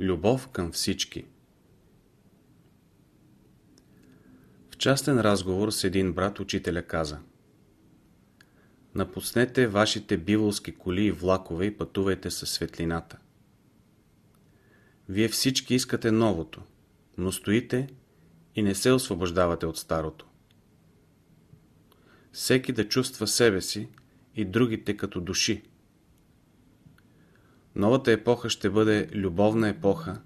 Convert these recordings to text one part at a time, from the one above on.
Любов към всички В частен разговор с един брат учителя каза Напуснете вашите биволски коли и влакове и пътувайте със светлината. Вие всички искате новото, но стоите и не се освобождавате от старото. Всеки да чувства себе си и другите като души. Новата епоха ще бъде любовна епоха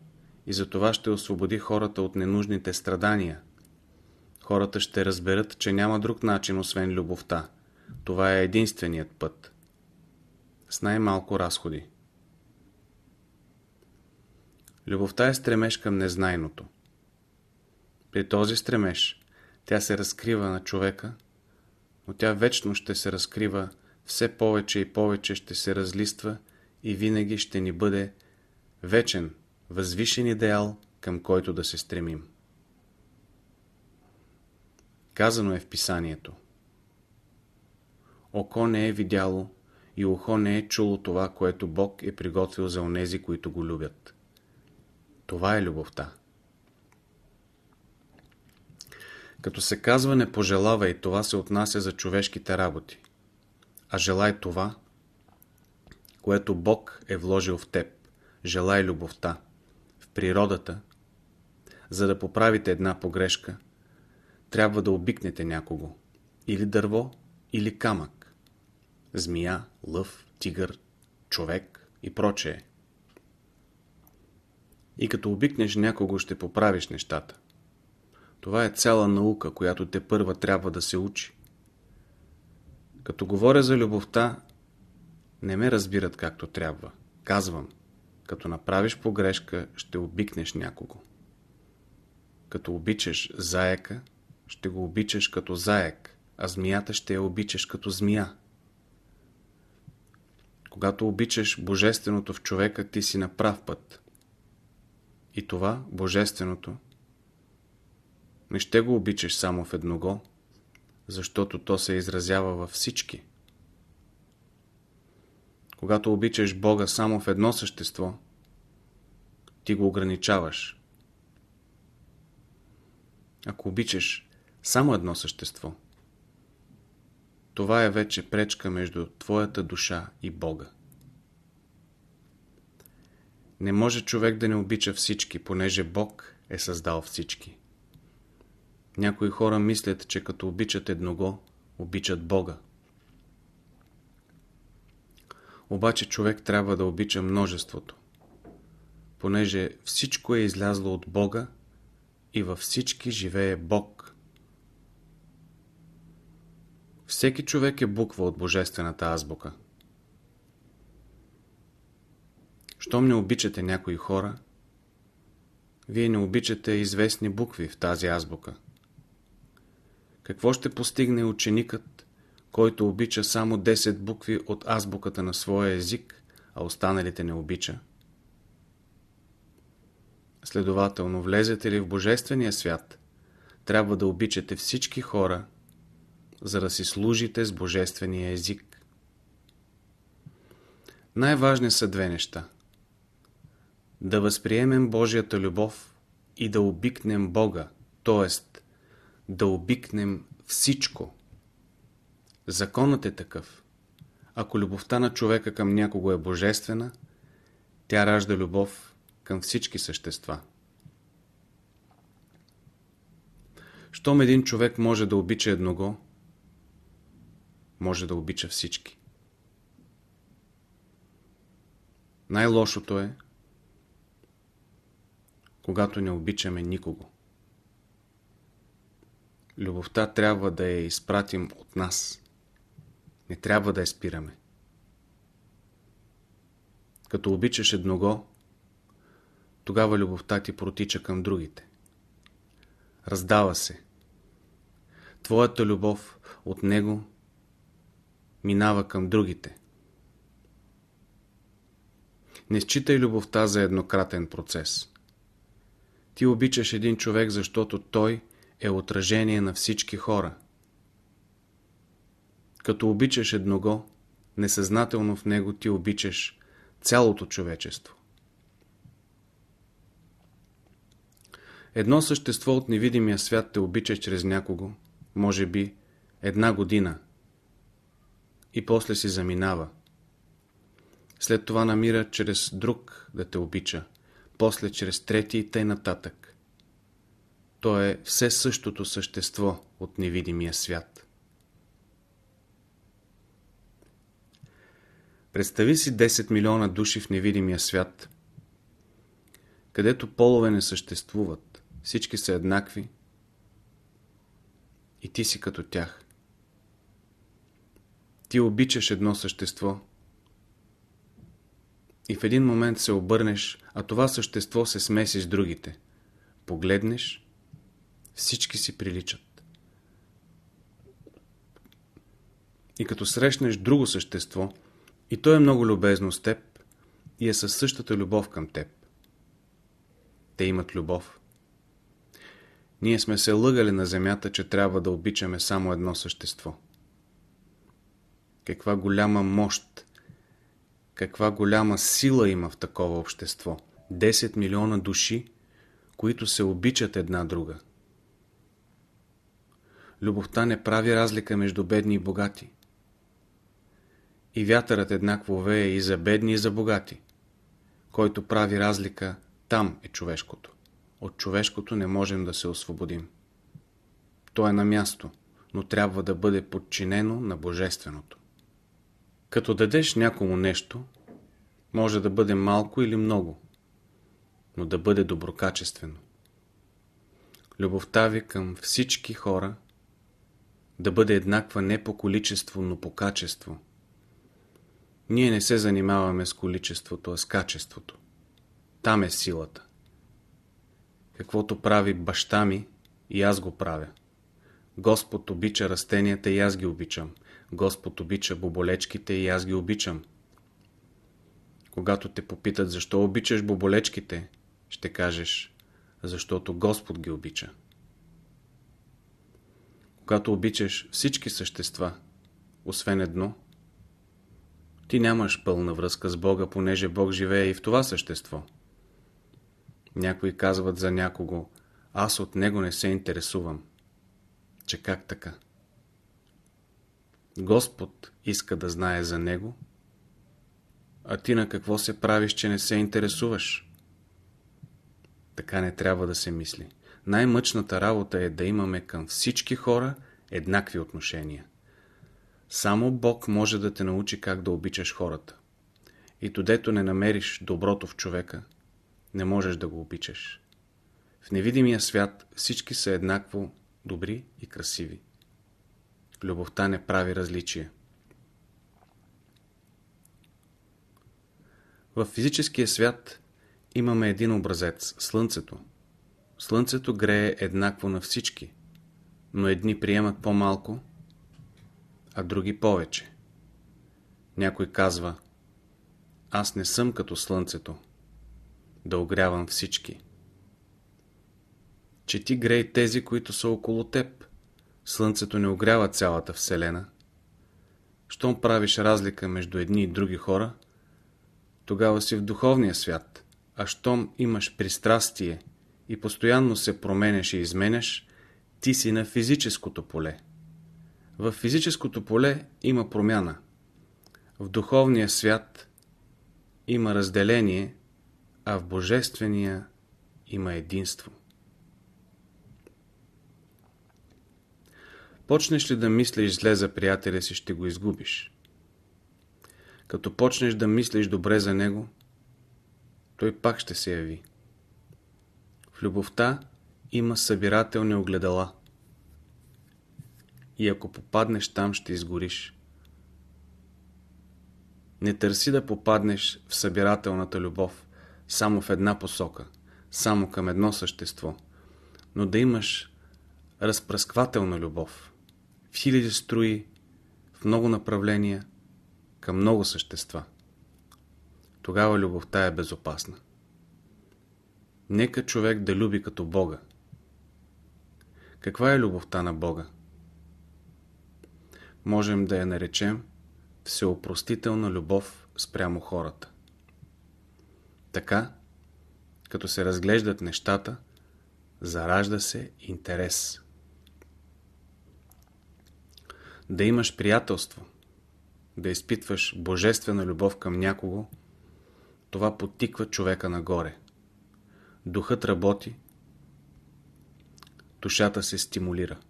и за това ще освободи хората от ненужните страдания. Хората ще разберат, че няма друг начин, освен любовта. Това е единственият път. С най-малко разходи. Любовта е стремеж към незнайното. При този стремеж тя се разкрива на човека, но тя вечно ще се разкрива, все повече и повече ще се разлиства и винаги ще ни бъде вечен, възвишен идеал, към който да се стремим. Казано е в писанието. Око не е видяло и ухо не е чуло това, което Бог е приготвил за онези, които го любят. Това е любовта. Като се казва не пожелавай, това се отнася за човешките работи. А желай това, което Бог е вложил в теб. Желай любовта. В природата, за да поправите една погрешка, трябва да обикнете някого. Или дърво, или камък. Змия, лъв, тигър, човек и прочее. И като обикнеш някого, ще поправиш нещата. Това е цяла наука, която те първа трябва да се учи. Като говоря за любовта, не ме разбират както трябва. Казвам, като направиш погрешка, ще обикнеш някого. Като обичаш заека, ще го обичаш като заек, а змията ще я обичаш като змия. Когато обичаш Божественото в човека, ти си на прав път. И това, Божественото, не ще го обичаш само в едного, защото то се изразява във всички. Когато обичаш Бога само в едно същество, ти го ограничаваш. Ако обичаш само едно същество, това е вече пречка между твоята душа и Бога. Не може човек да не обича всички, понеже Бог е създал всички. Някои хора мислят, че като обичат едного, обичат Бога. Обаче човек трябва да обича множеството, понеже всичко е излязло от Бога и във всички живее Бог. Всеки човек е буква от Божествената азбука. Щом не обичате някои хора, вие не обичате известни букви в тази азбука. Какво ще постигне ученикът, който обича само 10 букви от азбуката на своя език, а останалите не обича? Следователно, влезете ли в Божествения свят, трябва да обичате всички хора, за да си служите с Божествения език. Най-важни са две неща. Да възприемем Божията любов и да обикнем Бога, т.е да обикнем всичко. Законът е такъв. Ако любовта на човека към някого е божествена, тя ражда любов към всички същества. Щом един човек може да обича едного, може да обича всички. Най-лошото е, когато не обичаме никого. Любовта трябва да я изпратим от нас. Не трябва да я спираме. Като обичаш едного, тогава любовта ти протича към другите. Раздава се. Твоята любов от него минава към другите. Не считай любовта за еднократен процес. Ти обичаш един човек, защото той е отражение на всички хора. Като обичаш едного, несъзнателно в него ти обичаш цялото човечество. Едно същество от невидимия свят те обича чрез някого, може би една година, и после си заминава. След това намира чрез друг да те обича, после чрез трети и тъй нататък. То е все същото същество от невидимия свят. Представи си 10 милиона души в невидимия свят, където полове не съществуват, всички са еднакви и ти си като тях. Ти обичаш едно същество и в един момент се обърнеш, а това същество се смеси с другите. Погледнеш, всички си приличат. И като срещнеш друго същество, и то е много любезно с теб и е със същата любов към теб. Те имат любов. Ние сме се лъгали на земята, че трябва да обичаме само едно същество. Каква голяма мощ, каква голяма сила има в такова общество. 10 милиона души, които се обичат една друга. Любовта не прави разлика между бедни и богати. И вятърът еднакво вее и за бедни и за богати. Който прави разлика, там е човешкото. От човешкото не можем да се освободим. То е на място, но трябва да бъде подчинено на Божественото. Като дадеш някому нещо, може да бъде малко или много, но да бъде доброкачествено. Любовта ви към всички хора да бъде еднаква не по количество, но по качество. Ние не се занимаваме с количеството, а с качеството. Там е силата. Каквото прави баща ми, и аз го правя. Господ обича растенията и аз ги обичам. Господ обича боболечките и аз ги обичам. Когато те попитат защо обичаш боболечките, ще кажеш, защото Господ ги обича. Когато обичаш всички същества, освен едно, ти нямаш пълна връзка с Бога, понеже Бог живее и в това същество. Някои казват за някого, аз от него не се интересувам. Че как така? Господ иска да знае за него, а ти на какво се правиш, че не се интересуваш? Така не трябва да се мисли. Най-мъчната работа е да имаме към всички хора еднакви отношения. Само Бог може да те научи как да обичаш хората. И тодето не намериш доброто в човека, не можеш да го обичаш. В невидимия свят всички са еднакво добри и красиви. Любовта не прави различие. В физическия свят имаме един образец – Слънцето. Слънцето грее еднакво на всички, но едни приемат по-малко, а други повече. Някой казва Аз не съм като Слънцето, да огрявам всички. Че ти грей тези, които са около теб. Слънцето не огрява цялата Вселена. Щом правиш разлика между едни и други хора, тогава си в духовния свят, а щом имаш пристрастие и постоянно се променяш и изменяш, ти си на физическото поле. В физическото поле има промяна. В духовния свят има разделение, а в божествения има единство. Почнеш ли да мислиш зле за приятеля си, ще го изгубиш. Като почнеш да мислиш добре за него, той пак ще се яви. В любовта има събирателни огледала. И ако попаднеш там, ще изгориш. Не търси да попаднеш в събирателната любов само в една посока, само към едно същество, но да имаш разпръсквателна любов, в хиляди строи, в много направления, към много същества. Тогава любовта е безопасна. Нека човек да люби като Бога. Каква е любовта на Бога? Можем да я наречем всеопростителна любов спрямо хората. Така, като се разглеждат нещата, Заражда се интерес. Да имаш приятелство, да изпитваш божествена любов към някого, това потиква човека нагоре. Духът работи, душата се стимулира.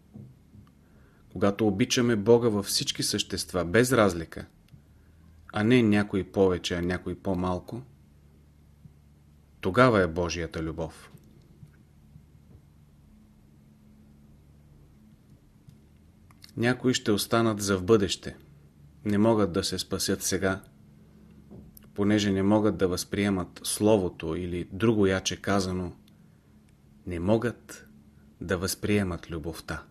Когато обичаме Бога във всички същества, без разлика, а не някой повече, а някой по-малко, тогава е Божията любов. Някои ще останат за в бъдеще. Не могат да се спасят сега, понеже не могат да възприемат Словото или друго яче казано, не могат да възприемат любовта.